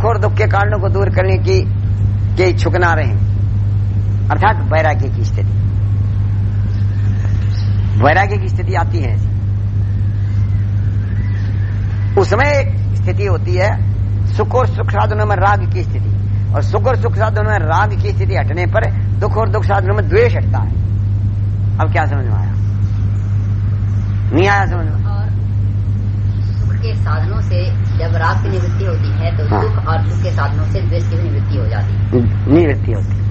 सुख और दुख के कारणों को दूर करने की, के इच्छुक ना रहे अर्थात वैराग्य की स्थिति। वैराग्य की स्थिति आती है। उसमें एक स्थिति होती है, सुख और सुख साधनों में राग की स्थिति। और सुख और सुख साधनों में राग की स्थिति हटने पर दुख और दुख साधनों में द्वेष हटता है। अब क्या समझ में आया? नहीं आया समझ में। के साधनों से जब राग की निवृत्ति होती है तो हाँ। सुख और दुख के साधनों से द्वेष की निवृत्ति हो जाती है। निवृत्ति होती है।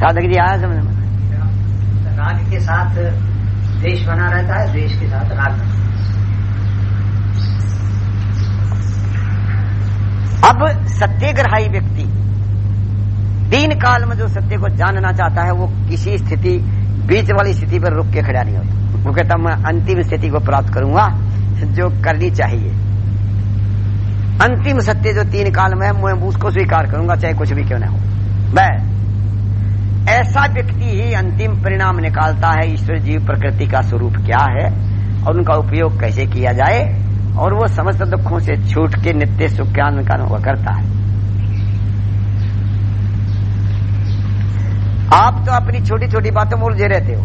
साधक जी आया समझ में? राग के साथ द्वेष बना रहता है द्वेष के साथ राग अब सत्यग्रही व्यक्ति तीन काल में जो सत्य को जानना चाहता है वो किसी स्थिति बीच वाली स्थिति पर रुक के खड़ा नहीं होता। वो कहता मैं अंतिम स्थिति को प्राप्त करूँगा जो करनी चाहिए। अंतिम सत्य जो तीन काल में है, मैं उसको स्वीकार करूँगा, चाहे कुछ भी क्यों ना हो। बस। ऐसा व्यक्ति ही अंतिम परिणाम निकालता है, ईश्वर जीव प्रकृति का स्वरूप क्या है, और उनका उपयोग कैसे किया जाए, और वो समस्त दुखों से छूट के नित्य सुख के अनुभव करता है। आप तो अपनी छोटी छोटी बातों में उलझे रहते हो।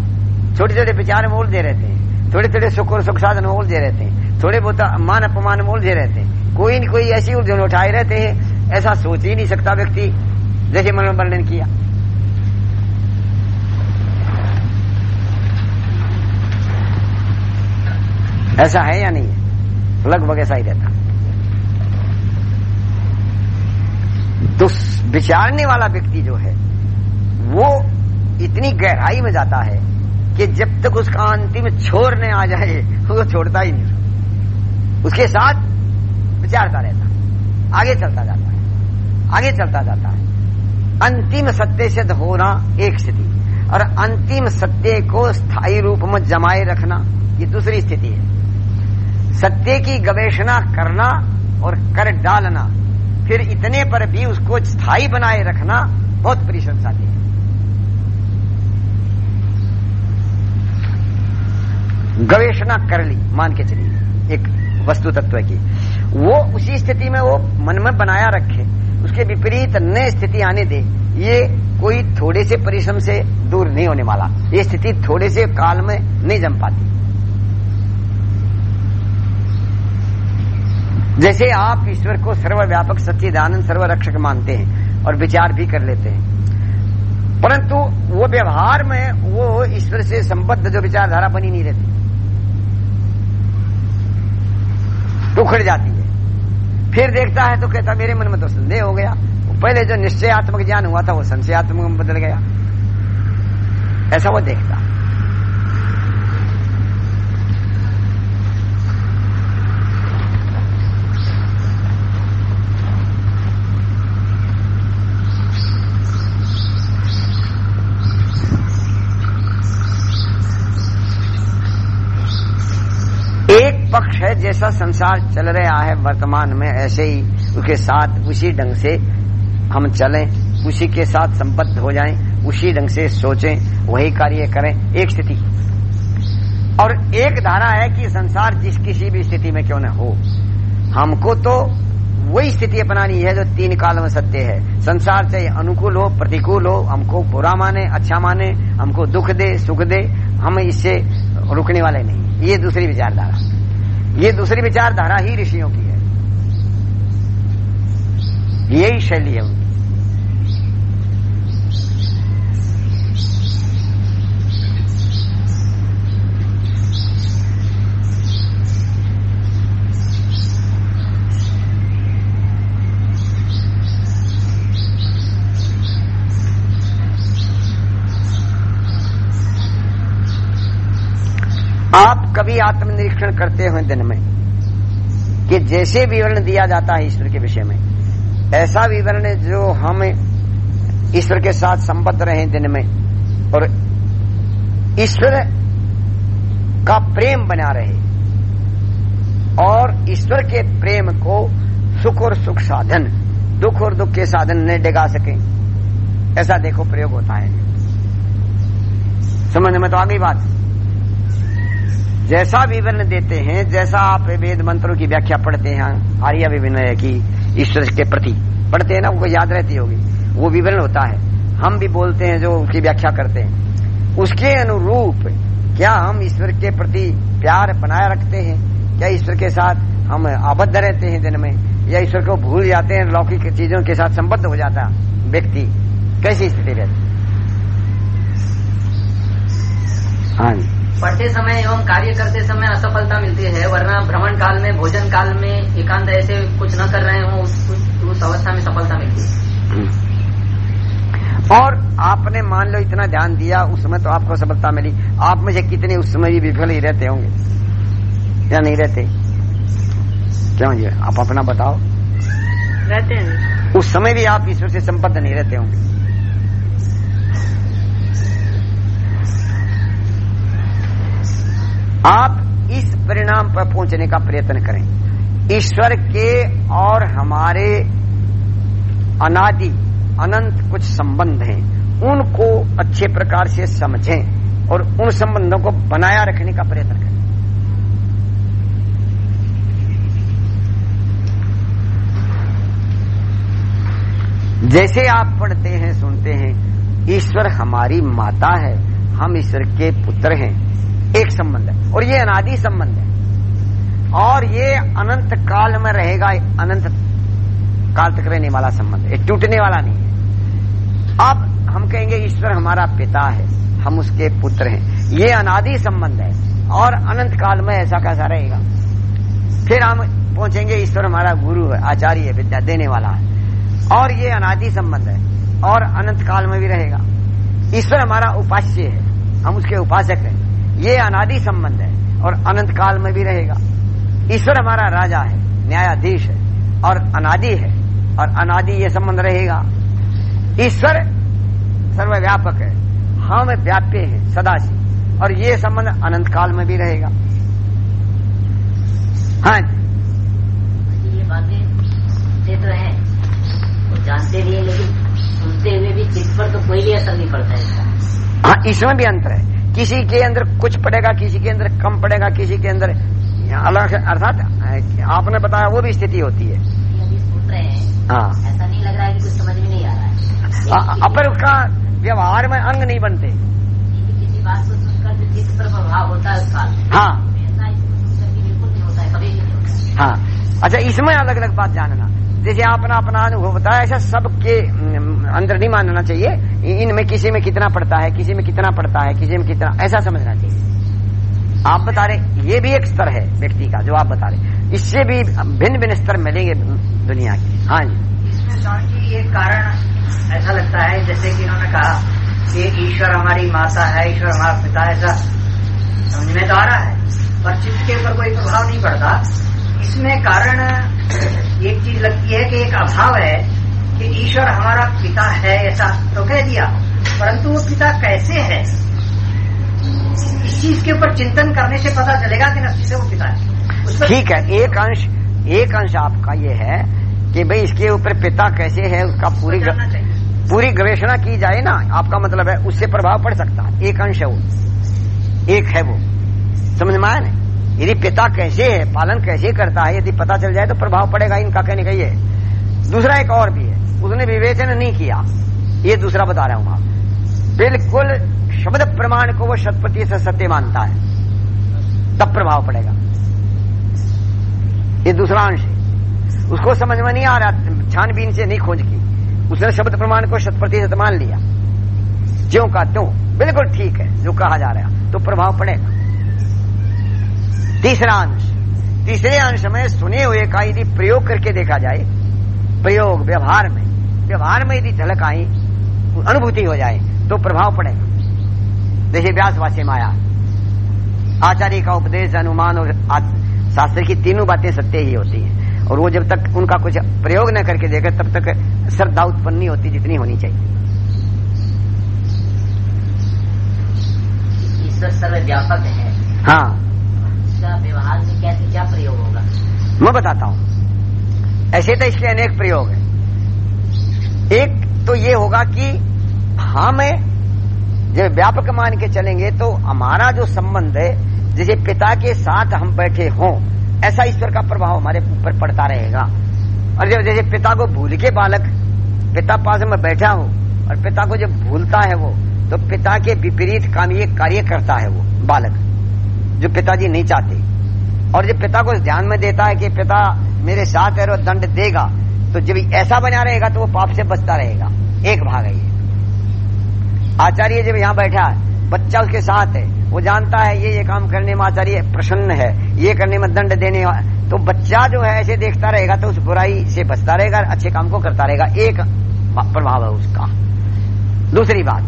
छोटे छोटे विचार में उलझे रहते हैं। थोड़े थोड़े सुख और सुख साधन में उलझे रहते हैं। थोड़े बहुत मान अपमान में उलझे रहते हैं। कोई न कोई ऐसी उलझन उठाए रहते हैं, ऐसा सोच ही नहीं सकता व्यक्ति। जैसे मन वर्णन किया। ऐसा है या नहीं? लगभग ऐसा ही रहता। तो विचारने वाला व्यक्ति जो है, वो इतनी गहराई में जाता है कि जब तक उसका अंतिम छोर न आ जाए, वो छोड़ता ही नहीं। उसके साथ विचारता रहता आगे चलता जाता है। आगे चलता जाता है। अंतिम सत्य सिद्ध होना एक स्थिति और अंतिम सत्य को स्थायी रूप में जमाए रखना ये दूसरी स्थिति है। सत्य की गवेषणा करना और कर डालना, फिर इतने पर भी उसको स्थायी बनाए रखना बहुत परिश्रम साध्य है। गवेषणा कर ली, मान के चलिए। एक वस्तु तत्व की। वो उसी स्थिति में वो मन में बनाया रखे, उसके विपरीत नए स्थिति आने दे। ये कोई थोड़े से परिश्रम से दूर नहीं होने वाला। ये स्थिति थोड़े से काल में नहीं जम पाती। जैसे आप ईश्वर को सर्वव्यापक सच्चिदानंद, सर्वरक्षक मानते हैं और विचार भी कर लेते हैं। परंतु वो व्यवहार में वो ईश्वर से संबद्ध जो विचारधारा बनी नहीं रहती तो उखड़ जाती है। फिर देखता है तो कहता, मेरे मन में तो संदेह हो गया। पहले जो निश्चयात्मक ज्ञान हुआ था, वो संशयात्मक में बदल गया। ऐसा वो देखता एक पक्ष है, जैसा संसार चल रहा है वर्तमान में, ऐसे ही उसके साथ, उसी ढंग से हम चलें, उसी के साथ संबद्ध हो जाएँ, उसी ढंग से सोचें, वही कार्य करें, एक स्थिति। और एक धारा है कि संसार जिस किसी भी स्थिति में क्यों न हो। हमको तो वही स्थिति अपनानी है जो तीन काल में सत्य है। संसार चाहे अनुकूल हो, प्रतिकूल हो, हमको बुरा माने अच्छा माने, हमको दुख दे, सुख दे, हम इससे रुकने वाले नहीं। ये दूसरी विचारधारा। ये दूसरी विचारधारा ही ऋषियों की है। यही शैली है उनकी आप कभी आत्मनिरीक्षण करते हुए दिन में कि जैसे विवरण दिया जाता है ईश्वर के विषय में, ऐसा विवरण जो हम ईश्वर के साथ संबद्ध रहे दिन में और ईश्वर का प्रेम बना रहे और ईश्वर के प्रेम को सुख और सुख साधन, दुख और दुख के साधन न डिगा सके। ऐसा देखो प्रयोग होता है। समझ में तो आ गई बात? जैसा विवरण देते हैं, जैसा आप वेद मंत्रों की व्याख्या पढ़ते हैं, आर्य विभिन्न की ईश्वर के प्रति, पढ़ते हैं ना, उनको याद रहती होगी। वो विवरण होता है। हम भी बोलते हैं जो उसकी व्याख्या करते हैं। उसके अनुरूप, क्या हम ईश्वर के प्रति प्यार बनाए रखते हैं? क्या ईश्वर के साथ हम आबद्ध रहते हैं दिन में? या ईश्वर को भूल जाते हैं, लौकिक चीज़ों के साथ संबद्ध हो जाता व्यक्ति? कैसी स्थिति रहती हाँ जी। पढ़ते समय एवं कार्य करते समय असफलता मिलती है वरना भ्रमण काल में भोजन काल में एकांत ऐसे कुछ न कर रहे हो उस, उस, उस अवस्था में सफलता मिलती है। हम्म। और आपने मान लो इतना ध्यान दिया उस समय तो आपको सफलता मिली। आप मुझे कितने उस समय भी विफल ही रहते होंगे? या नहीं रहते? क्यों जी? आप अपना बताओ। रहते हैं। उस समय भी आप ईश्वर से संबद्ध नहीं रहते होंगे। आप इस परिणाम पर पहुँचने का प्रयत्न करें। ईश्वर के और हमारे अनादि अनंत कुछ संबंध हैं। उनको अच्छे प्रकार से समझें और उन संबंधों को बनाया रखने का प्रयत्न करें। जैसे आप पढ़ते हैं, सुनते हैं, ईश्वर हमारी माता है, हम ईश्वर के पुत्र हैं। एक संबंध है और ये अनादि संबंध है। और ये अनंत काल में रहेगा अनंत काल तक रहने वाला संबंध है। टूटने वाला नहीं है। अब हम कहेंगे, ईश्वर हमारा पिता है, हम उसके पुत्र हैं। ये अनादि संबंध है और अनंत काल में ऐसा कैसा रहेगा? फिर हम पहुँचेंगे, ईश्वर हमारा गुरु है, आचार्य है, विद्या देने वाला है। और ये अनादि संबंध है और अनंत काल में भी रहेगा। ईश्वर हमारा उपास्य है, हम उसके उपासक हैं। ये अनादि संबंध है और अनंत काल में भी रहेगा। ईश्वर हमारा राजा है न्यायाधीश है और अनादि है और अनादि ये संबंध रहेगा। ईश्वर सर्वव्यापक है हम व्याप्य हैं सदा से और ये संबंध अनंत काल में भी रहेगा। हाँ जी। ये बातें तो हैं और जानते भी हैं लेकिन सुनते हुए भी चित्त पर तो कोई भी असर नहीं पड़ता है इसका। हाँ इसमें भी अंतर है। किसी के अंदर कुछ पड़ेगा किसी के अंदर कम पड़ेगा किसी के अंदर अलग अर्थात आपने बताया वो भी स्थिति होती है। हैं। ऐसा नहीं लग रहा है कि कुछ समझ में नहीं आ रहा है। अपर उसका व्यवहार में अंग नहीं बनते। किसी बात को सुनकर जो पर प्रभाव होता है उस हाँ। ऐसा इसको सुनकर के बिल्कुल नहीं होता है कभी नहीं होता हाँ। अच्छा इसमें अलग अलग बात जानना। जैसे आपने अपना अनुभव बताया ऐसा सबके अम, अंदर नहीं मानना चाहिए इनमें किसी में कितना पड़ता है किसी में कितना पड़ता है किसी में कितना ऐसा समझना चाहिए। आप बता रहे ये भी एक स्तर है व्यक्ति का जो आप बता रहे इससे भी भिन्न भिन्न स्तर मिलेंगे दुनिया के। हाँ जी। एक कारण ऐसा लगता है जैसे कि इन्होंने कहा कि ईश्वर हमारी माता है ईश्वर हमारा पिता ऐसा समझ में तो आ रहा है। पर चित्त के ऊपर कोई प्रभाव नहीं पड़ता। इसमें कारण एक चीज़ लगती है कि एक अभाव है कि ईश्वर हमारा पिता है ऐसा तो कह दिया। परंतु वो पिता कैसे है? इस चीज़ के ऊपर चिंतन करने से पता चलेगा कि नस्ती से वो पिता है। ठीक है एक अंश एक अंश आपका ये है कि भाई इसके ऊपर पिता कैसे है उसका पूरी पूरी गवेषणा की जाए ना आपका मतलब है उससे प्रभाव पड़ सकता है। एक अंश है वो। एक है वो। समझ में आया ना यदि पिता कैसे है, पालन कैसे करता है, यदि पता चल जाए तो प्रभाव पड़ेगा, इनका कहने का ये दूसरा एक और भी है, उसने विवेचन नहीं किया। ये दूसरा बता रहा हूँ आप बिल्कुल शब्द प्रमाण को वो शतपति से सत्य मानता है। तब प्रभाव पड़ेगा। ये दूसरा अंश है। उसको समझ में नहीं आ रहा, छानबीन से नहीं खोज की। उसने शब्द प्रमाण को शत प्रतिशत मान लिया। ज्यो का त्यों। बिल्कुल ठीक है, जो कहा जा रहा है। तो प्रभाव पड़ेगा। तीसरा अंश। तीसरे अंश में सुने हुए का यदि प्रयोग करके देखा जाए प्रयोग व्यवहार में व्यवहार में यदि झलक आई अनुभूति हो जाए तो प्रभाव पड़ेगा। जैसे व्यासवासी माया आचार्य का उपदेश अनुमान और शास्त्र की तीनों बातें सत्य ही होती है। और वो जब तक उनका कुछ प्रयोग न करके देखे तब तक श्रद्धा उत्पन्न नहीं होती जितनी होनी चाहिए। ईश्वर सर्वव्यापक है। हाँ। व्यवहार में कैसे क्या प्रयोग होगा? मैं बताता हूँ। ऐसे तो इसके अनेक प्रयोग है। एक तो ये होगा कि हम जब व्यापक मान के चलेंगे तो हमारा जो संबंध है, जैसे पिता के साथ हम बैठे हों, ऐसा ईश्वर का प्रभाव हमारे ऊपर पड़ता रहेगा। और जब जैसे पिता को भूल के बालक, पिता पास में बैठा हो, और पिता को जब भूलता है वो तो पिता के विपरीत काम ये कार्य करता है वो, बालक। जो पिताजी नहीं चाहते। और जब पिता को ध्यान में देता है कि पिता मेरे साथ है और दंड देगा तो जब ऐसा बना रहेगा तो वो पाप से बचता रहेगा। एक भाग है ये। आचार्य जब यहाँ बैठा है, बच्चा उसके साथ है, वो जानता है ये ये काम करने में आचार्य प्रसन्न है, ये करने में दंड देने तो बच्चा जो है, ऐसे देखता रहेगा तो उस बुराई से बचता रहेगा अच्छे काम को करता रहेगा। एक प्रभाव है उसका। दूसरी बात।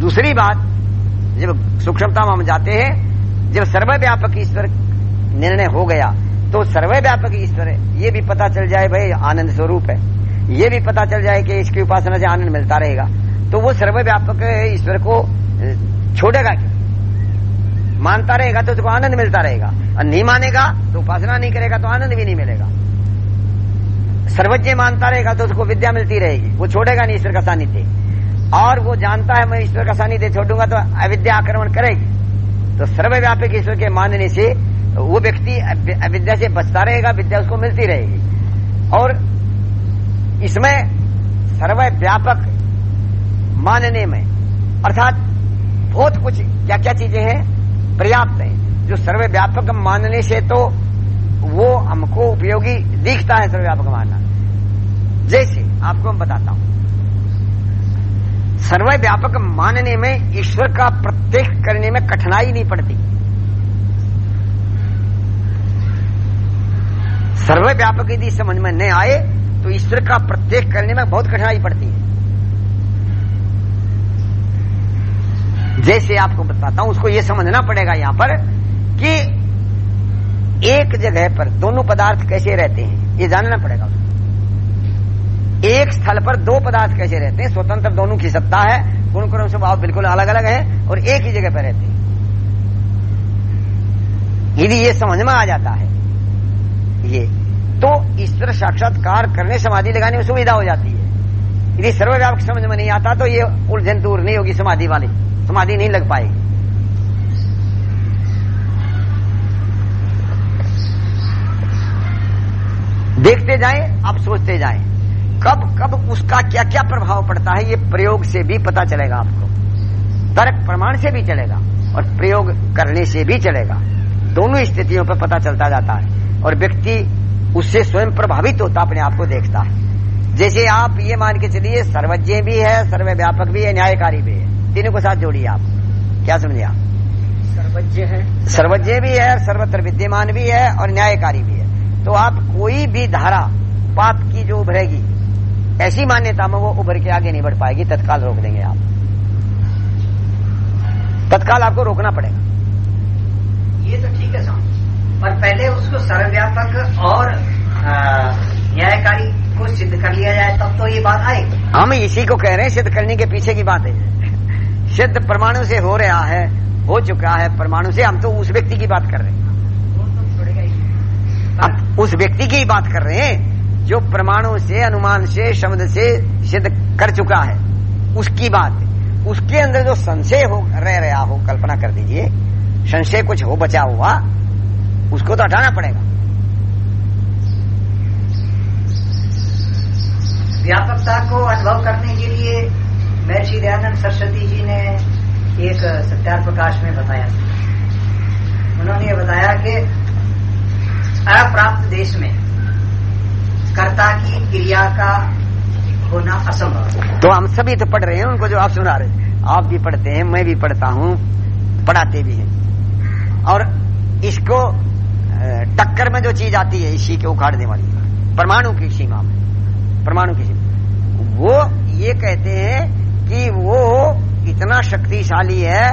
दूसरी बात, जब सूक्ष्मता में हम जाते हैं जब सर्वव्यापक ईश्वर निर्णय हो गया तो सर्वव्यापक ईश्वर, ये भी पता चल जाए भाई, आनंद स्वरूप है। ये भी पता चल जाए कि इसकी उपासना से आनंद मिलता रहेगा। तो वो सर्वव्यापक ईश्वर को छोड़ेगा क्यों? मानता रहेगा तो उसको आनंद मिलता रहेगा। और नहीं मानेगा तो उपासना नहीं करेगा तो आनंद भी नहीं मिलेगा। सर्वज्ञ मानता रहेगा तो उसको विद्या मिलती रहेगी। वो छोड़ेगा नहीं ईश्वर का सानिध्य। और वो जानता है, मैं ईश्वर का सानिध्य छोड़ूँगा तो अविद्या आक्रमण करेगी। तो सर्वव्यापक ईश्वर के मानने से वो व्यक्ति अविद्या से बचता रहेगा, विद्या उसको मिलती रहेगी। और इसमें सर्वव्यापक मानने में, अर्थात बहुत कुछ क्या क्या चीज़ें हैं पर्याप्त है, जो सर्वव्यापक मानने से तो वो हमको उपयोगी दिखता है सर्वव्यापक मानना। जैसे आपको मैं बताता हूँ। सर्वव्यापक मानने में, ईश्वर का प्रत्येक करने में कठिनाई नहीं पड़ती। सर्वव्यापक यदि समझ में नहीं आए तो ईश्वर का प्रत्येक करने में बहुत कठिनाई पड़ती है। जैसे आपको बताता हूँ, उसको यह समझना पड़ेगा यहाँ पर कि एक जगह पर दोनों पदार्थ कैसे रहते हैं, ये जानना पड़ेगा उसको। एक स्थल पर दो पदार्थ कैसे रहते हैं? स्वतंत्र दोनों की सत्ता है, गुण क्रम स्वभाव बिल्कुल अलग अलग है और एक ही जगह पर रहते हैं। यदि ये समझ में आ जाता है, ये तो ईश्वर साक्षात्कार करने, समाधि लगाने में सुविधा हो जाती है। यदि सर्वव्यापक समझ में नहीं आता तो ये उलझन दूर नहीं होगी समाधि वाली। समाधि नहीं लग पाएगी। देखते जाएँ, अब सोचते जाएँ। कब कब उसका क्या क्या प्रभाव पड़ता है ये प्रयोग से भी पता चलेगा आपको। तर्क प्रमाण से भी चलेगा और प्रयोग करने से भी चलेगा। दोनों स्थितियों पर पता चलता जाता है और व्यक्ति उससे स्वयं प्रभावित होता अपने आप को देखता है। जैसे आप ये मान के चलिए सर्वज्ञ भी है सर्वव्यापक भी है न्यायकारी भी है। तीनों को साथ जोड़िए आप। क्या समझे आप? सर्वज्ञ है। सर्वज्ञ भी है सर्वत्र विद्यमान भी है और न्यायकारी भी है। तो आप कोई भी धारा पाप की जो उभरेगी ऐसी मान्यता में वो उभर के आगे नहीं बढ़ पाएगी तत्काल रोक देंगे आप। तत्काल आपको रोकना पड़ेगा। ये तो ठीक है साहब। पर पहले उसको सर्वव्यापक और न्यायकारी को सिद्ध कर लिया जाए तब तो ये बात आएगी। हम इसी को कह रहे हैं सिद्ध करने के पीछे की बात है। सिद्ध परमाणु से हो रहा है हो चुका है परमाणु से हम तो उस व्यक्ति की बात कर रहे हैं। अब उस व्यक्ति की बात कर रहे हैं। जो परमाणु से, अनुमान से, शब्द से सिद्ध कर चुका है। उसकी बात उसके अंदर जो संशय हो, रह रहा हो, कल्पना कर दीजिए, संशय कुछ हो, बचा हुआ, उसको तो हटाना पड़ेगा। व्यापकता को अनुभव करने के लिए महर्षि दयानंद सरस्वती जी ने एक सत्यार प्रकाश में बताया उन्होंने बताया कि अप्राप्त देश में कर्ता की क्रिया का होना असंभव तो हम सभी तो पढ़ रहे हैं, उनको जो आप सुना रहे आप भी पढ़ते हैं, मैं भी पढ़ता हूँ, पढ़ाते भी हैं। और इसको टक्कर में जो चीज़ आती है, इसी के उखाड़ने वाली परमाणु की सीमा में। परमाणु की सीमा। वो ये कहते हैं कि वो इतना शक्तिशाली है,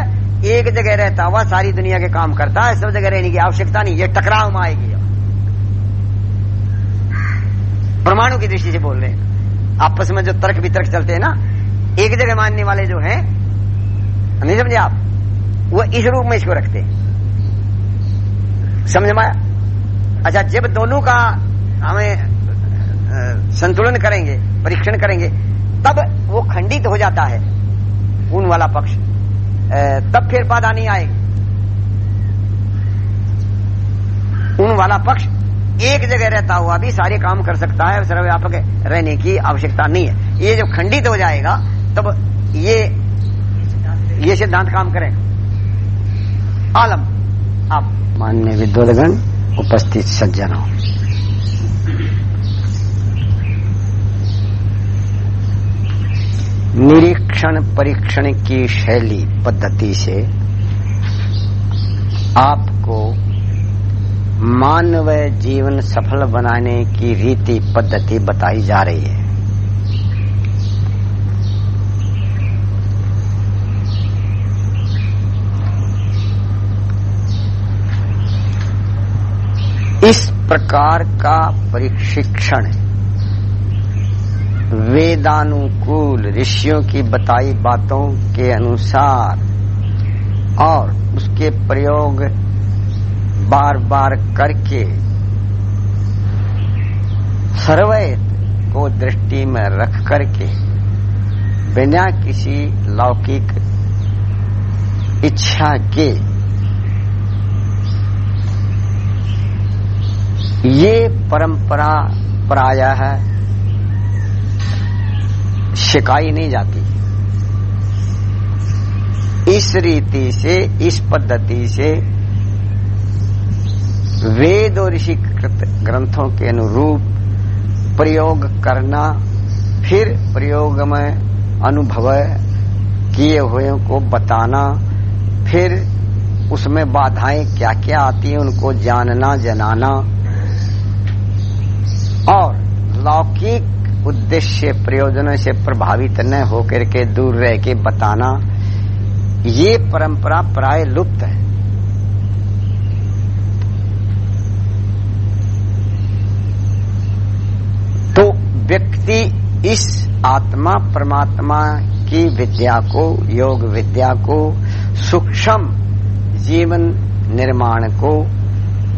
एक जगह रहता हुआ सारी दुनिया के काम करता है, सब जगह रहने की आवश्यकता नहीं, ये टकराव में आएगी परमाणु की दृष्टि से बोल रहे हैं। आपस में जो तर्क वितर्क चलते हैं ना, एक जगह मानने वाले जो हैं, नहीं समझे आप? वो इस रूप में इसको रखते हैं। समझ में अच्छा जब दोनों का हमें संतुलन करेंगे, परीक्षण करेंगे, तब वो खंडित हो जाता है ऊन वाला पक्ष। तब फिर बाधा नहीं आएगी। ऊन वाला पक्ष एक जगह रहता हुआ भी सारे काम कर सकता है, सर्वव्यापक रहने की आवश्यकता नहीं है। ये जब खंडित हो जाएगा, तब ये ये सिद्धांत काम करेगा। आलम। आप मान्य विद्वदगण, उपस्थित सज्जनों। निरीक्षण परीक्षण की शैली, पद्धति से आपको मानव जीवन सफल बनाने की रीति पद्धति बताई जा रही है। इस प्रकार का प्रशिक्षण वेदानुकूल ऋषियों की बताई बातों के अनुसार और उसके प्रयोग बार बार करके सर्वैत को दृष्टि में रख करके बिना किसी लौकिक इच्छा के ये परंपरा प्राय है, शिकाई नहीं जाती। इस रीति से, इस पद्धति से वेद और ऋषि ग्रंथों के अनुरूप प्रयोग करना, फिर प्रयोग में अनुभव किए हुए को बताना, फिर उसमें बाधाएँ क्या क्या आती हैं उनको जानना, जनाना। और लौकिक उद्देश्य प्रयोजनों से प्रभावित न होकर के दूर रह के बताना, ये परंपरा प्राय लुप्त है। व्यक्ति इस आत्मा परमात्मा की विद्या को, योग विद्या को, सूक्ष्म जीवन निर्माण को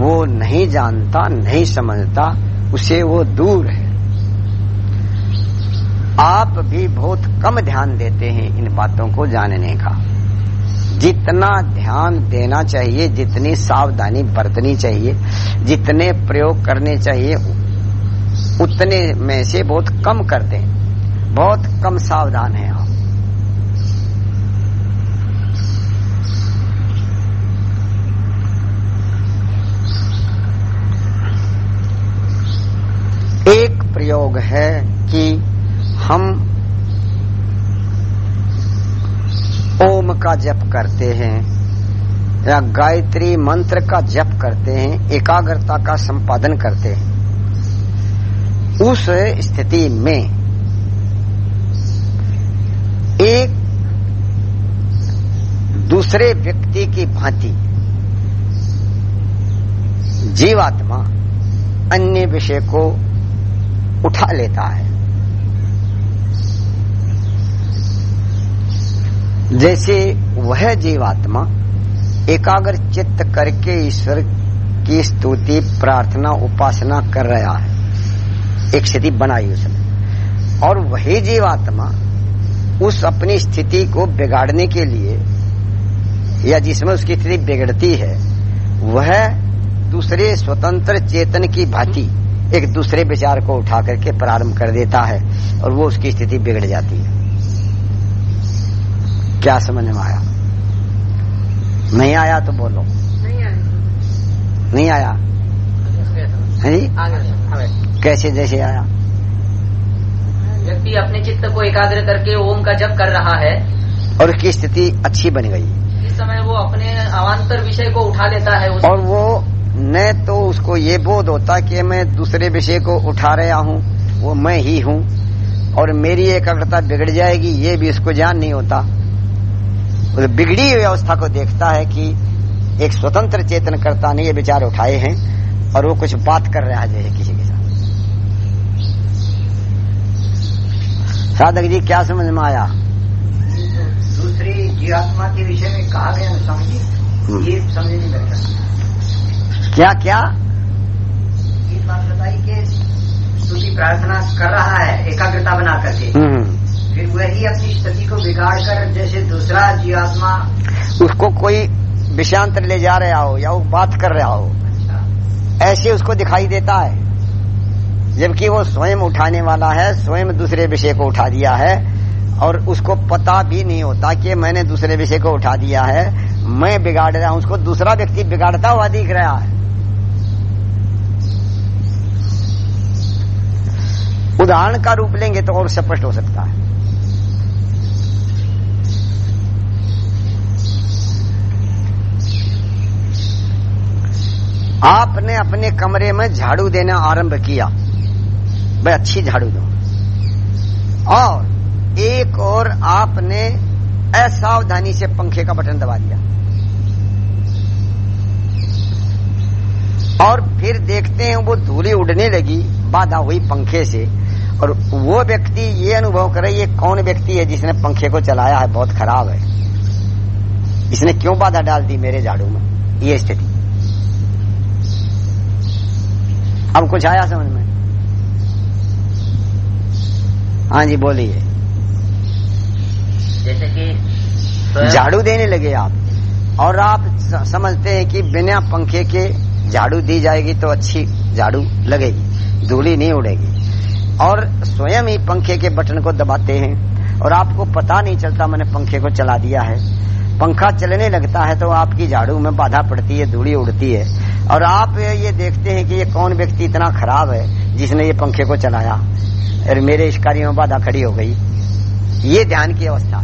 वो नहीं जानता, नहीं समझता, उसे वो दूर है। आप भी बहुत कम ध्यान देते हैं इन बातों को जानने का। जितना ध्यान देना चाहिए, जितनी सावधानी बरतनी चाहिए, जितने प्रयोग करने चाहिए उतने में से बहुत कम करते हैं। बहुत कम सावधान है आप। एक प्रयोग है कि हम ओम का जप करते हैं, या गायत्री मंत्र का जप करते हैं, एकाग्रता का संपादन करते हैं। उस स्थिति में एक दूसरे व्यक्ति की भांति जीवात्मा अन्य विषय को उठा लेता है। जैसे वह जीवात्मा एकाग्र चित्त करके ईश्वर की स्तुति, प्रार्थना, उपासना कर रहा है। एक स्थिति बनाई उसने। और वही जीवात्मा उस अपनी स्थिति को बिगाड़ने के लिए या जिसमें उसकी स्थिति बिगड़ती है वह दूसरे स्वतंत्र चेतन की भांति एक दूसरे विचार को उठा करके प्रारंभ कर देता है और वो उसकी स्थिति बिगड़ जाती है। क्या समझ में आया? नहीं आया तो बोलो। नहीं आया। नहीं आया? है? कैसे जैसे आया? व्यक्ति अपने चित्त को एकाग्र करके ओम का जप कर रहा है। और उसकी स्थिति अच्छी बन गई। इस समय वो अपने अवान्तर विषय को उठा लेता है और वो न तो उसको ये बोध होता कि मैं दूसरे विषय को उठा रहा हूँ वो मैं ही हूँ। और मेरी एकाग्रता बिगड़ जाएगी ये भी उसको ज्ञान नहीं होता। उस बिगड़ी हुई अवस्था को देखता है कि एक स्वतंत्र चेतन करता ने ये विचार उठाए हैं। और वो कुछ बात कर रहा है किसी के साथ। साधक जी क्या समझ में आया? दूसरी जीवात्मा के विषय में कहा गया स्वामी हम्म। जी ये समझ नहीं लगता क्या क्या? ये बात बताई कि स्तुति प्रार्थना कर रहा है एकाग्रता बना करके। हम्म। फिर वही अपनी स्थिति को बिगाड़ कर जैसे दूसरा जीवात्मा उसको कोई विषयांतर ले जा रहा हो या वो बात कर रहा हो ऐसे उसको दिखाई देता है। जबकि वो स्वयं उठाने वाला है, स्वयं दूसरे विषय को उठा दिया है, और उसको पता भी नहीं होता कि मैंने दूसरे विषय को उठा दिया है। मैं बिगाड़ रहा हूँ, उसको दूसरा व्यक्ति बिगाड़ता हुआ दिख रहा है। उदाहरण का रूप लेंगे तो और स्पष्ट हो सकता है। आपने अपने कमरे में झाड़ू देना आरंभ किया। भाई अच्छी झाड़ू दू। और एक और आपने असावधानी से पंखे का बटन दबा दिया। और फिर देखते हैं वो धूली उड़ने लगी, बाधा हुई पंखे से। और वो व्यक्ति ये अनुभव करे, ये कौन व्यक्ति है जिसने पंखे को चलाया है, बहुत खराब है। इसने क्यों बाधा डाल दी मेरे झाड़ू में? ये स्थिति। अब कुछ आया समझ में? हाँ जी बोलिए। जैसे कि झाड़ू देने लगे आप। और आप समझते हैं कि बिना पंखे के झाड़ू दी जाएगी तो अच्छी झाड़ू लगेगी धूली नहीं उड़ेगी। और स्वयं ही पंखे के बटन को दबाते हैं। और आपको पता नहीं चलता मैंने पंखे को चला दिया है। पंखा चलने लगता है तो आपकी झाड़ू में बाधा पड़ती है धूड़ी उड़ती है। और आप ये देखते हैं कि ये कौन व्यक्ति इतना खराब है जिसने ये पंखे को चलाया। और मेरे इस कार्य में बाधा खड़ी हो गई। ये ध्यान की अवस्था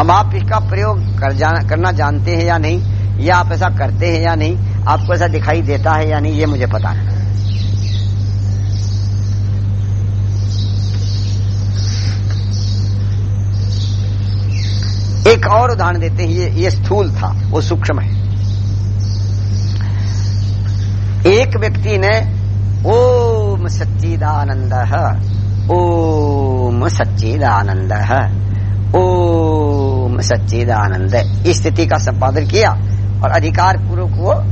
अब आप इसका प्रयोग कर जान, करना जानते हैं या नहीं? या आप ऐसा करते हैं या नहीं? आपको ऐसा दिखाई देता है या नहीं? ये मुझे पता है एक और उदाहरण देते हैं, ये ये स्थूल था, वो सूक्ष्म है। एक व्यक्ति ने, ओम सच्चिदानंद ओम सच्चिदानंद ओम सच्चिदानंद, इस स्थिति का संपादन किया और अधिकार पूर्वक वो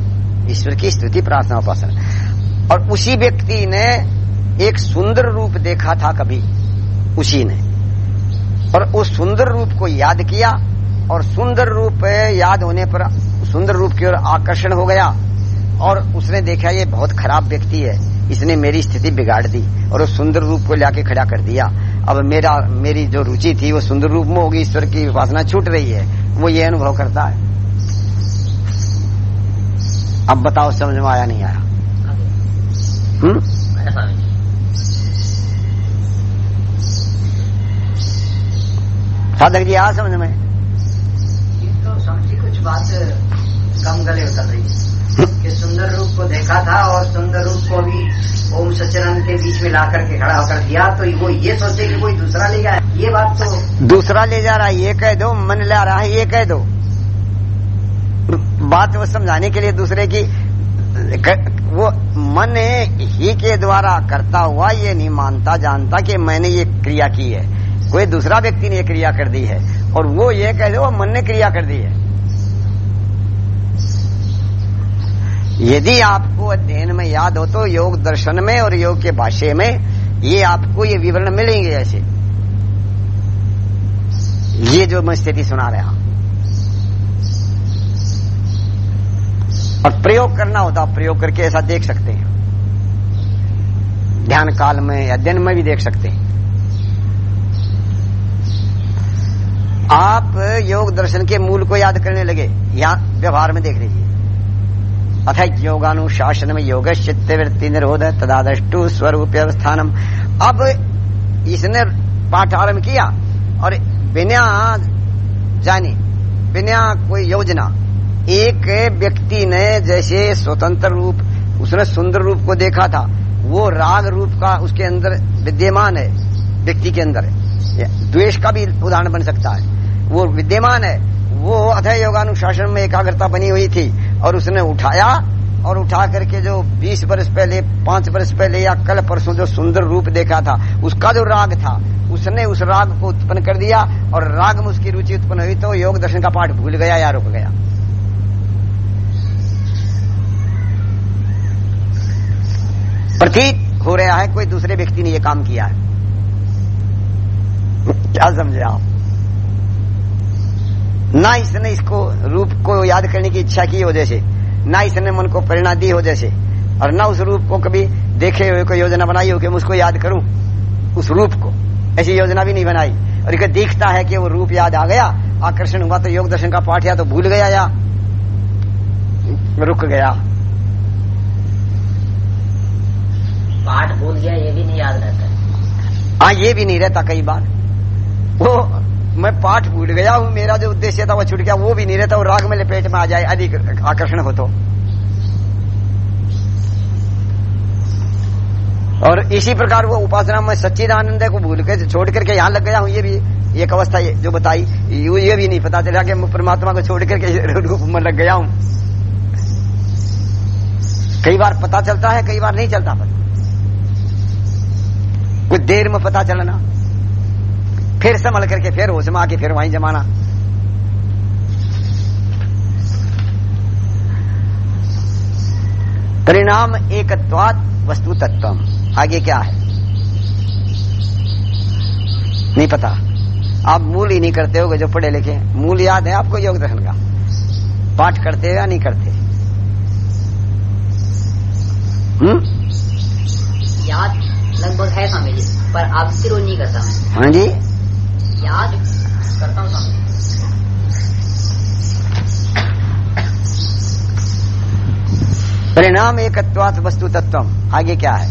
ईश्वर की स्तुति प्रार्थना उपासना। और उसी व्यक्ति ने एक सुंदर रूप देखा था कभी, उसी ने। और उस सुंदर रूप को याद किया और सुंदर रूप याद होने पर सुंदर रूप की ओर आकर्षण हो गया। और उसने देखा ये बहुत खराब व्यक्ति है। इसने मेरी स्थिति बिगाड़ दी और उस सुंदर रूप को लाके खड़ा कर दिया। अब मेरा मेरी जो रुचि थी वो सुंदर रूप में होगी ईश्वर की उपासना छूट रही है। वो ये अनुभव करता है। अब बताओ समझ में आया नहीं आया? हम्म आया स्वामी जी साधक जी आ समझ में। तो समझी कुछ बात कम गले उतर रही कि सुंदर रूप को देखा था और सुंदर रूप को भी ओम सच्चिदानंद के बीच में ला करके खड़ा होकर दिया तो वो ये सोचे कि कोई दूसरा ले जाए। ये बात तो दूसरा ले जा रहा है ये कह दो मन ले रहा है ये कह दो। बात वो समझाने के लिए दूसरे की वो मन ही के द्वारा करता हुआ ये नहीं मानता जानता कि मैंने ये क्रिया की है। कोई दूसरा व्यक्ति ने क्रिया कर दी है। और वो ये कह दो मन ने क्रिया कर दी है। यदि आपको अध्ययन में याद हो तो योग दर्शन में और योग के भाष्य में ये आपको ये विवरण मिलेंगे ऐसे। ये जो मैं स्थिति सुना रहा और प्रयोग करना होता प्रयोग करके ऐसा देख सकते हैं। ध्यान काल में, अध्ययन में भी देख सकते हैं। आप योग दर्शन के मूल को याद करने लगे, यहाँ व्यवहार में देख लीजिए। अथ योगानुशासन में योग चित्त वृत्ति निरोध तदादष्टु स्वरूप व्यवस्थानम अब इसने पाठ आरंभ किया और बिना जाने, बिना कोई योजना, एक व्यक्ति ने जैसे स्वतंत्र रूप, उसने सुंदर रूप को देखा था, वो राग रूप का उसके अंदर विद्यमान है, व्यक्ति के अंदर। द्वेष का भी उदाहरण बन सकता है। वो विद्यमान है। वो अथय योगानुशासन में एकाग्रता बनी हुई थी और उसने उठाया और उठा करके जो 20 वर्ष पहले, पाँच वर्ष पहले या कल परसों जो सुंदर रूप देखा था, उसका जो राग था, उसने उस राग को उत्पन्न कर दिया और राग में उसकी रुचि उत्पन्न हुई तो योग दर्शन का पाठ भूल गया या रुक गया। प्रतीत हो रहा है, कोई दूसरे व्यक्ति ने ये काम किया है। क्या समझे आप? ना इसने इसको रूप को याद करने की इच्छा की वजह से ना इसने मन को प्रेरणा दी हो जैसे और ना उस रूप को कभी देखे हुए कोई योजना बनाई हो कि मैं उसको याद करूँ उस रूप को। ऐसी योजना भी नहीं बनाई। और एक दिखता है कि वो रूप याद आ गया आकर्षण हुआ तो योग दर्शन का पाठ या तो भूल गया या रुक गया। पाठ भूल गया ये भी नहीं याद रहता। हाँ ये भी नहीं रहता कई बार। वो मैं पाठ भूल गया हूँ। मेरा जो उद्देश्य था, वो छूट गया। वो भी नहीं रहता। वो राग में लपेट में आ जाए, अधिक आकर्षण हो तो। और इसी प्रकार वो उपासना में सच्चिदानंद को भूल के छोड़ करके यहाँ लग गया हूँ। ये भी, एक अवस्था जो बताई, ये ये भी नहीं पता चला कि परमात्मा को छोड़ करके रूप में लग गया हूँ। कई बार पता चलता है, कई बार नहीं चलता। पता कुछ देर में पता चलना। फिर संभल करके फिर होश में आके फिर वहीं जमाना। परिणाम एकत्वात वस्तु तत्व आगे क्या है? नहीं पता। आप मूल ही नहीं करते हो जो पढ़े लिखे मूल याद है आपको योग दर्शन का। पाठ करते हो या नहीं करते? हम्म? याद लगभग है स्वामी जी पर आप रोज नहीं करता। मैं हाँ जी। याद करता हूँ परिणाम एकत्वात वस्तु तत्व आगे क्या है?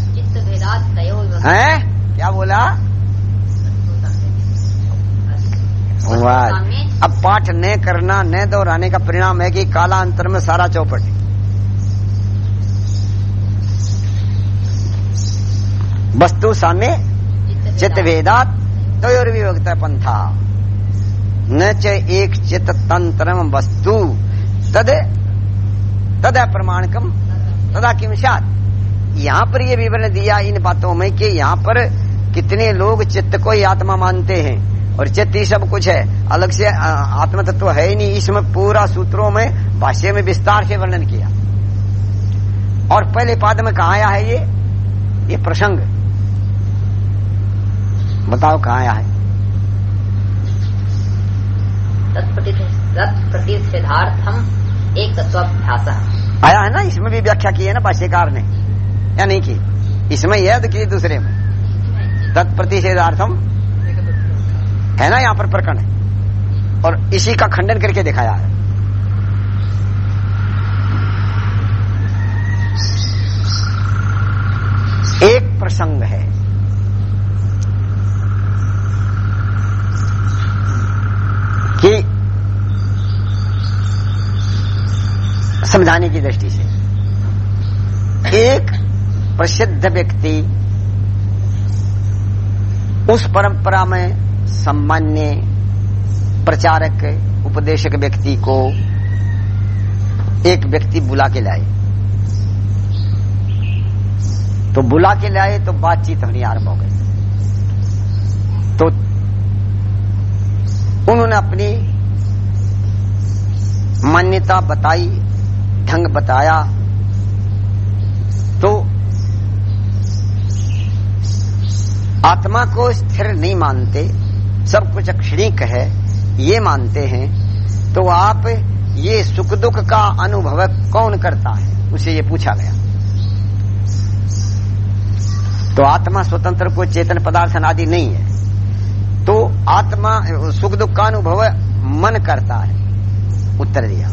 हैं? क्या बोला? वाह। अब पाठ न करना न दोहराने का परिणाम है कि काला अंतर में सारा चौपट। वस्तु साम्य चित्त भेदात तयोर विभक्त पंथा न च एक चित्त तंत्र वस्तु। तद तद प्रमाणकम तदा किम सात यहाँ पर ये विवरण दिया इन बातों में कि यहाँ पर कितने लोग चित्त को ही आत्मा मानते हैं। और चित्त ही सब कुछ है। अलग से आत्म तत्व है ही नहीं। इसमें पूरा सूत्रों में, भाष्य में विस्तार से वर्णन किया। और पहले पाद में कहा आया है ये ये प्रसंग। बताओ कहाँ आया है? तत्प्रतिषेधार्थम एक तत्वाभ्यास आया है ना? इसमें भी व्याख्या की है ना भाष्यकार ने। या नहीं की? इसमें यह तो की दूसरे में। तत्प्रतिषेधार्थम है ना यहाँ पर प्रकरण? है और इसी का खंडन करके दिखाया है। एक प्रसंग है। कि समझाने की दृष्टि से। एक प्रसिद्ध व्यक्ति उस परंपरा में सामान्य प्रचारक, उपदेशक व्यक्ति को एक व्यक्ति बुला के लाए। तो बुला के लाए तो बातचीत होनी आरंभ हो गई तो उन्होंने अपनी मान्यता बताई, ढंग बताया। तो आत्मा को स्थिर नहीं मानते, सब कुछ क्षणिक है, ये मानते हैं तो आप ये सुख दुख का अनुभव कौन करता है? उसे ये पूछा गया। तो आत्मा स्वतंत्र को चेतन पदार्थ आदि नहीं है। आत्मा, सुख दुख का अनुभव मन करता है। उत्तर दिया।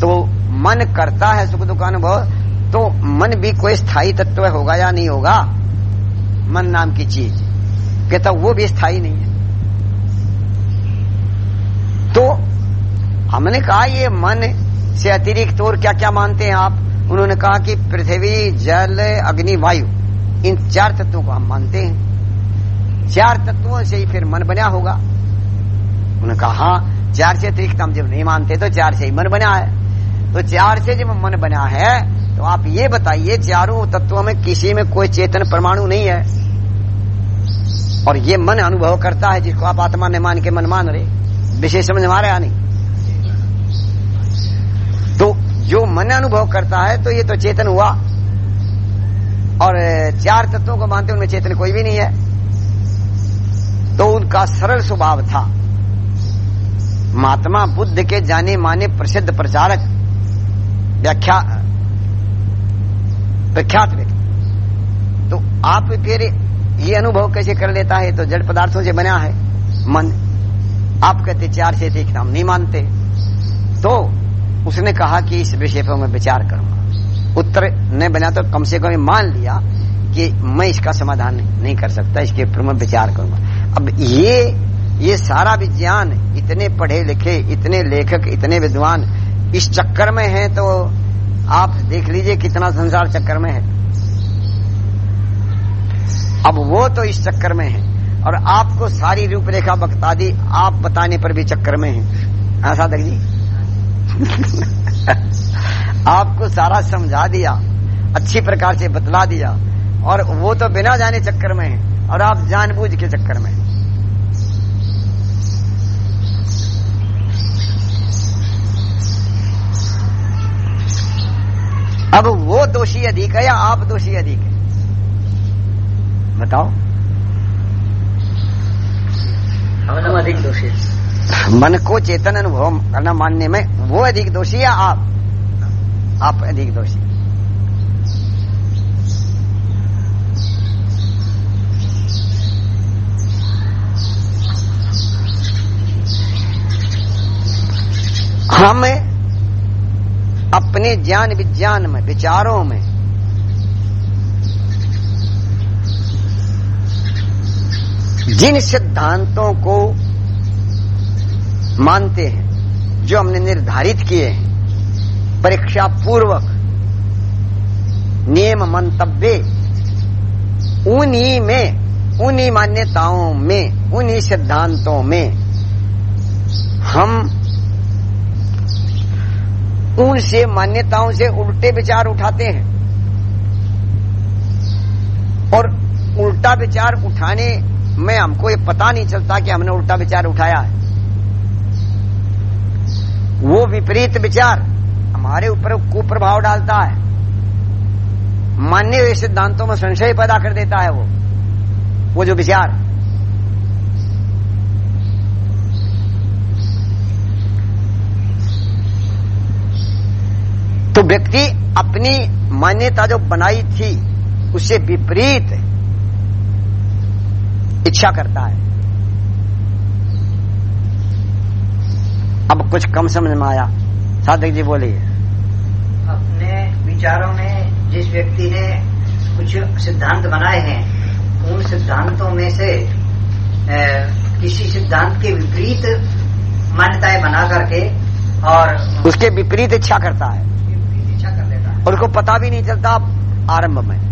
तो मन करता है, सुख दुख का अनुभव तो मन भी कोई स्थायी तत्व होगा या नहीं होगा? मन नाम की चीज़। कहता, वो भी स्थायी नहीं है। तो हमने कहा, ये मन से अतिरिक्त और क्या क्या मानते हैं आप? उन्होंने कहा कि पृथ्वी, जल, अग्नि, वायु, इन चार तत्वों को हम मानते हैं। चार तत्वों से ही फिर मन बना होगा। उन्होंने कहा हाँ चार से अतिरिक्त हम जब नहीं मानते तो चार से ही मन बना है। तो चार से जब मन बना है तो आप ये बताइए, चारों तत्वों में किसी में कोई चेतन परमाणु नहीं है। और ये मन अनुभव करता है, जिसको आप आत्मा ने मान के मन मान रहे विशेष समझ मारे या नहीं? तो जो मन अनुभव करता है तो ये तो चेतन हुआ। और चार तत्वों को मानते उनमें चेतन कोई भी नहीं है। तो उनका सरल स्वभाव था। महात्मा बुद्ध के जाने माने प्रसिद्ध प्रचारक, व्याख्या, प्रख्यात व्यक्ति। तो आप फिर ये अनुभव कैसे कर लेता है? तो जड़ पदार्थों से बना है। मन, आप कहते चार से एक नाम नहीं मानते। तो उसने कहा कि इस विषय पर मैं विचार करूँगा। उत्तर ने बना तो कम से कम मान लिया कि मैं इसका समाधान नहीं कर सकता, इसके ऊपर मैं विचार करूँगा। अब ये ये सारा विज्ञान इतने पढ़े लिखे, इतने लेखक, इतने विद्वान, इस चक्कर में हैं तो आप देख लीजिए कितना संसार चक्कर में है। अब वो तो इस चक्कर में है। और आपको सारी रूपरेखा बता दी, आप बताने पर भी चक्कर में है। हाँ साधक जी? आपको सारा समझा दिया, अच्छी प्रकार से बतला दिया, और वो तो बिना जाने चक्कर में है। और आप जानबूझ के चक्कर में। अब वो दोषी अधिक है या आप दोषी अधिक है? बताओ। हम अधिक दोषी मन को चेतन अनुभव करना मानने में वो अधिक दोषी या आप? आप अधिक दोषी। हम अपने ज्ञान विज्ञान में, विचारों में जिन सिद्धांतों को मानते हैं, जो हमने निर्धारित किए हैं परीक्षा पूर्वक नियम मंतव्य, उन्हीं में, उन्हीं मान्यताओं में, उन्हीं सिद्धांतों में, हम उनसे, मान्यताओं से उल्टे विचार उठाते हैं। और उल्टा विचार उठाने में हमको ये पता नहीं चलता कि हमने उल्टा विचार उठाया है। वो विपरीत विचार हमारे ऊपर कुप्रभाव डालता है। मान्य हुए सिद्धांतों में संशय पैदा कर देता है वो। वो जो विचार। व्यक्ति अपनी मान्यता जो बनाई थी उससे विपरीत इच्छा करता है। अब कुछ कम समझ में आया। साधक जी बोलिए। अपने विचारों में जिस व्यक्ति ने कुछ सिद्धांत बनाए हैं उन सिद्धांतों में से ए, किसी सिद्धांत के विपरीत मान्यताएँ बना करके और उसके विपरीत इच्छा करता है। उसको पता भी नहीं चलता आरंभ में।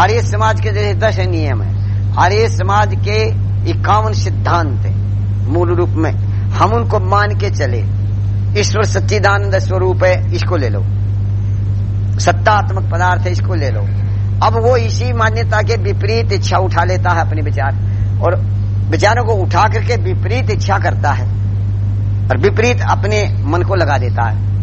आर्य समाज के जैसे दस नियम है। आर्य समाज के इक्यावन सिद्धांत है, मूल रूप में। हम उनको मान के चले। ईश्वर सच्चिदानंद स्वरूप है, इसको ले लो। सत्तात्मक पदार्थ है, इसको ले लो। अब वो इसी मान्यता के विपरीत इच्छा उठा लेता है अपने विचार। और विचारों को उठा करके विपरीत इच्छा करता है। और विपरीत अपने मन को लगा देता है।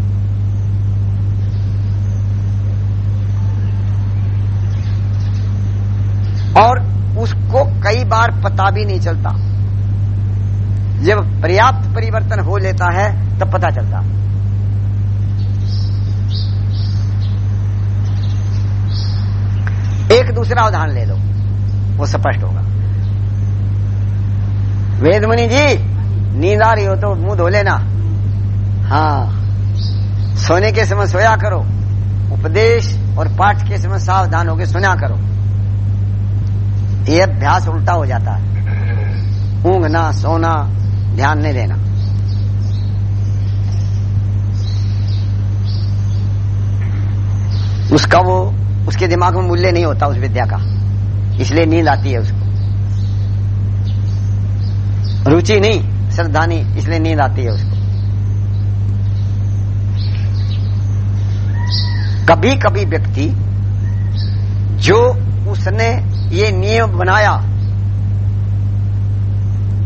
और उसको कई बार पता भी नहीं चलता। जब पर्याप्त परिवर्तन हो लेता है, तब पता चलता। एक दूसरा उदाहरण ले लो। वो स्पष्ट होगा। वेदमुनि जी, नींद आ रही हो तो मुँह धो लेना। हाँ। सोने के समय सोया करो। उपदेश और पाठ के समय सावधान होकर सुना करो। ये अभ्यास उल्टा हो जाता है। ऊंघना, सोना, ध्यान नहीं देना। उसका वो, उसके दिमाग में मूल्य नहीं होता उस विद्या का। इसलिए नींद आती है उसको। रुचि नहीं, श्रद्धा नहीं, इसलिए नींद आती है उसको। कभी कभी व्यक्ति, जो उसने ये नियम बनाया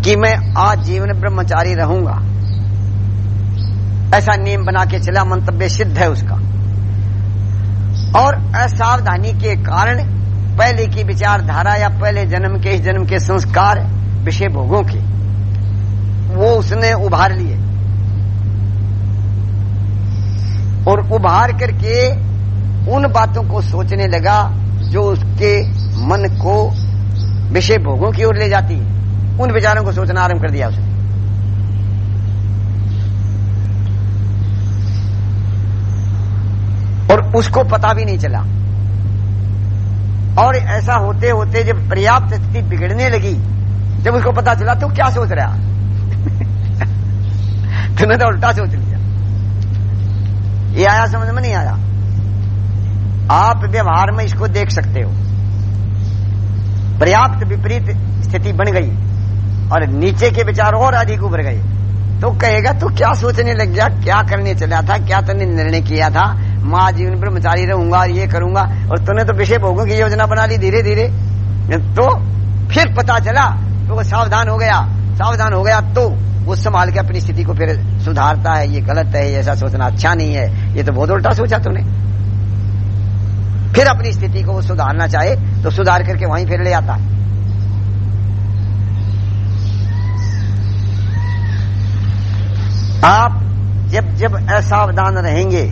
कि मैं आज जीवन ब्रह्मचारी रहूँगा। ऐसा नियम बना के चला, मंतव्य सिद्ध है उसका। और असावधानी के कारण पहले की विचारधारा या पहले जन्म के, इस जन्म के संस्कार विषय भोगों के, वो उसने उभार लिए। और उभार करके उन बातों को सोचने लगा जो उसके मन को विषय भोगों की ओर ले जाती है। उन विचारों को सोचना आरंभ कर दिया उसने और उसको पता भी नहीं चला। और ऐसा होते होते जब पर्याप्त स्थिति बिगड़ने लगी, जब उसको पता चला तो क्या सोच रहा? तुमने तो उल्टा सोच लिया। ये आया समझ में नहीं आया? आप व्यवहार में इसको देख सकते हो। पर्याप्त विपरीत स्थिति बन गई और नीचे के विचार और अधिक उभर गए। तो कहेगा, तू क्या सोचने लग गया? क्या करने चला था? क्या तूने निर्णय किया था? माँ जीवन ब्रह्मचारी रहूँगा ये करूँगा। और तूने तो विषय भोगों की योजना बना ली धीरे धीरे तो फिर पता चला तो वो सावधान हो गया। सावधान हो गया तो वो संभाल के अपनी स्थिति को फिर सुधारता है। ये गलत है ऐसा सोचना अच्छा नहीं है। ये तो बहुत उल्टा सोचा तूने। फिर अपनी स्थिति को वो सुधारना चाहे तो सुधार करके वहीं फिर ले आता। है आप जब जब असावधान रहेंगे,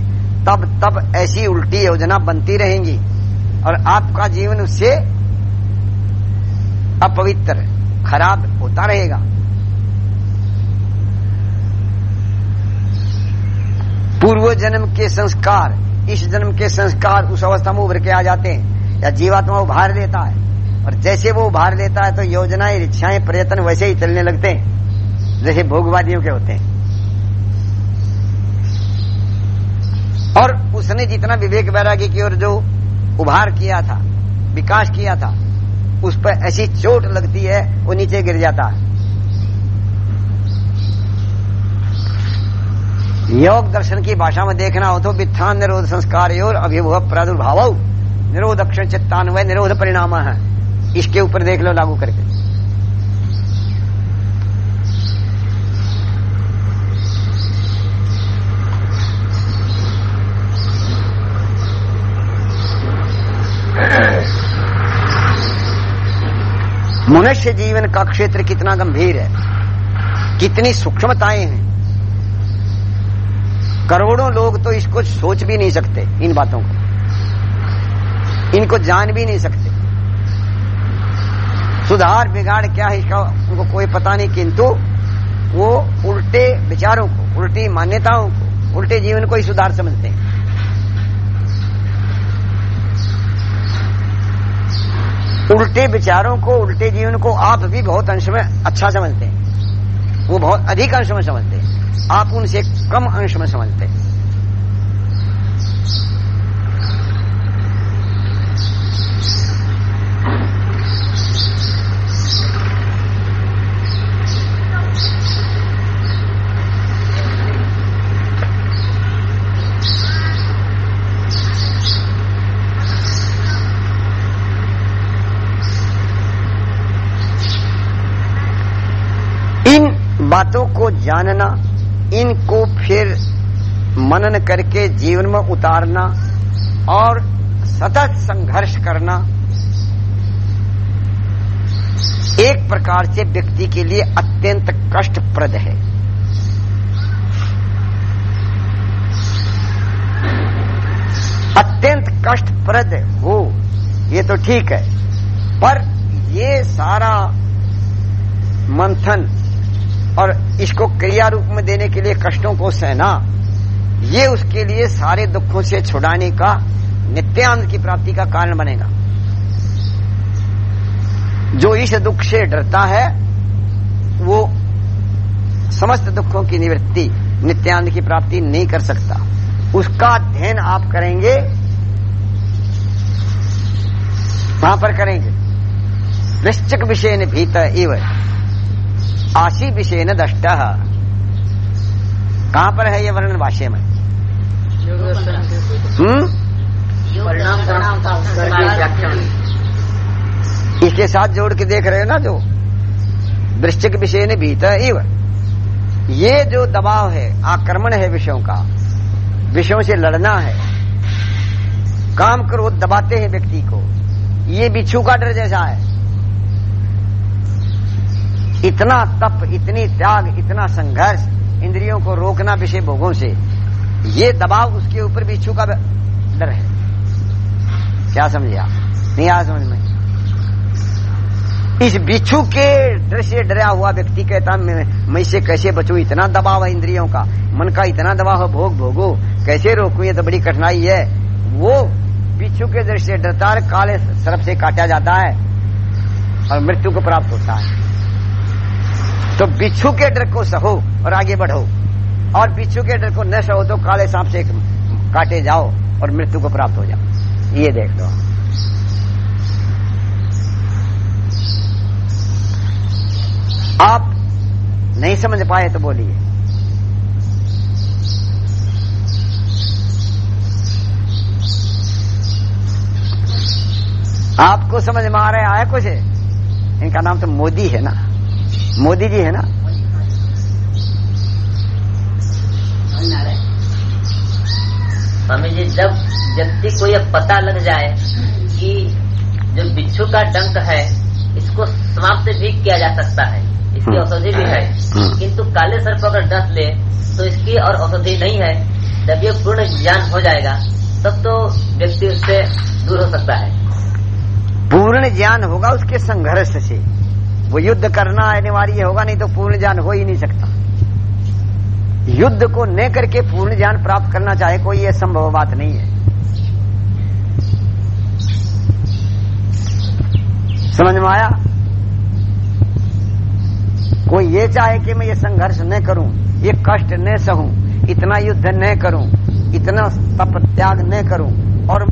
तब तब ऐसी उल्टी योजना बनती रहेंगी। और आपका जीवन उससे अपवित्र, खराब होता रहेगा। पूर्व जन्म के संस्कार इस जन्म के संस्कार उस अवस्था में उभर के आ जाते हैं। या जीवात्मा उभार लेता है। और जैसे वो उभार लेता है तो योजनाएँ, इच्छाएँ, प्रयत्न वैसे ही चलने लगते हैं। जैसे भोगवादियों के होते हैं। और उसने जितना विवेक वैराग्य की ओर जो उभार किया था, विकास किया था, उस पर ऐसी चोट लगती है, वो नीचे गिर जाता है। योग दर्शन की भाषा में देखना हो तो वित्थान निरोध संस्कार और अभिभव प्रादुर्भाव। निरोध अक्षर चित्तान्वय निरोध परिणाम है। इसके ऊपर देख लो लागू करके। मनुष्य जीवन का क्षेत्र कितना गंभीर है। कितनी सूक्ष्मताएँ हैं। करोड़ों लोग तो इसको सोच भी नहीं सकते, इन बातों को। इनको जान भी नहीं सकते। सुधार, बिगाड़ क्या है इसका, उनको कोई पता नहीं, किंतु वो उल्टे विचारों को, उल्टी मान्यताओं को, उल्टे जीवन को ही सुधार समझते हैं। उल्टे विचारों को, उल्टे जीवन को आप भी बहुत अंश में अच्छा समझते हैं। वो बहुत अधिक अंश में समझते हैं। आप उनसे कम अंश में समझते हैं। बातों को जानना इनको फिर मनन करके जीवन में उतारना और सतत संघर्ष करना एक प्रकार से व्यक्ति के लिए अत्यंत कष्टप्रद है। अत्यंत कष्टप्रद हो, ये तो ठीक है, पर ये सारा मंथन और इसको क्रिया रूप में देने के लिए कष्टों को सहना, ये उसके लिए सारे दुखों से छुड़ाने का, नित्यानंद की प्राप्ति का कारण बनेगा। जो इस दुख से डरता है, वो समस्त दुखों की निवृत्ति, नित्यानंद की प्राप्ति नहीं कर सकता। उसका अध्ययन आप करेंगे, वहाँ पर करेंगे। वृश्चिक विषय ने भीतर एवं आशी विषय न दष्ट। कहाँ पर है ये वर्णन भाष्य में? हम्म? इसके साथ जोड़ के देख रहे हो ना जो? वृश्चिक विषय ने भीतर इव। ये जो दबाव है, आक्रमण है विषयों का, विषयों से लड़ना है, काम करो, दबाते हैं व्यक्ति को। ये बिच्छू का डर जैसा है। इतना तप, इतनी त्याग, इतना संघर्ष, इंद्रियों को रोकना विषय भोगों से, ये दबाव उसके ऊपर बिच्छू का डर है। क्या समझे आप? नहीं आया समझ में। इस बिच्छू के डर से डरा हुआ व्यक्ति कहता, मैं मैं इससे कैसे बचू? इतना दबाव है इंद्रियों का। मन का इतना दबाव है, भोग भोगो। कैसे रोकू? ये तो बड़ी कठिनाई है। वो बिच्छू के से डरता काले सर्प से काटा जाता है और मृत्यु को प्राप्त होता है। तो बिच्छू के डर को सहो और आगे बढ़ो। और बिच्छू के डर को न सहो तो काले सांप से काटे जाओ और मृत्यु को प्राप्त हो जाओ। ये देख लो। आप नहीं समझ पाए तो बोलिए। आपको समझ में आ रहा है कुछ? इनका नाम तो मोदी है ना। मोदी जी है ना? स्वामी जी जब व्यक्ति को यह पता लग जाए कि जो बिच्छू का डंक है इसको समाप्त भी किया जा सकता है। इसकी हम्म। औषधि भी है। हम्म। किंतु काले सर्प अगर डस ले तो इसकी और औषधि नहीं है। जब ये पूर्ण ज्ञान हो जाएगा तब तो व्यक्ति उससे दूर हो सकता है। पूर्ण ज्ञान होगा उसके संघर्ष से। वो युद्ध करना अनिवार्य होगा, नहीं तो पूर्ण ज्ञान हो ही नहीं सकता। युद्ध को न करके पूर्ण ज्ञान प्राप्त करना चाहे कोई ये संभव बात नहीं है। समझ में आया? कोई ये चाहे कि मैं ये संघर्ष न करूँ, ये कष्ट न सहूं, इतना युद्ध न करूँ, इतना तप त्याग न करूँ, और